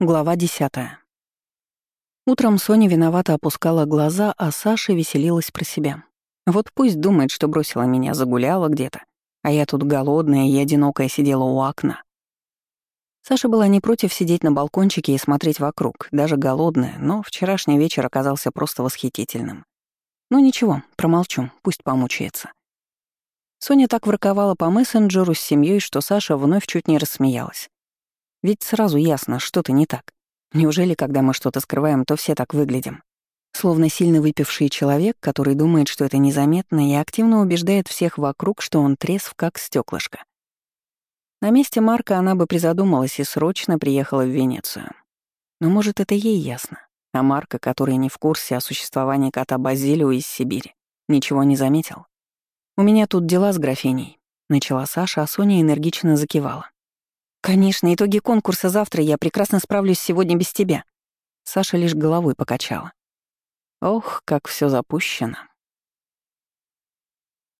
Глава десятая. Утром Соня виновато опускала глаза, а Саша веселилась про себя. Вот пусть думает, что бросила меня, загуляла где-то, а я тут голодная и одинокая сидела у окна. Саша была не против сидеть на балкончике и смотреть вокруг, даже голодная, но вчерашний вечер оказался просто восхитительным. Ну ничего, промолчу, пусть помучается. Соня так ворковала по мессенджеру с семьей, что Саша вновь чуть не рассмеялась. Ведь сразу ясно, что-то не так. Неужели, когда мы что-то скрываем, то все так выглядим? Словно сильно выпивший человек, который думает, что это незаметно, и активно убеждает всех вокруг, что он трезв, как стеклышко. На месте Марка она бы призадумалась и срочно приехала в Венецию. Но, может, это ей ясно. А Марка, который не в курсе о существовании кота Базилио из Сибири, ничего не заметил. «У меня тут дела с графиней», — начала Саша, а Соня энергично закивала. «Конечно, итоги конкурса завтра, я прекрасно справлюсь сегодня без тебя». Саша лишь головой покачала. Ох, как все запущено.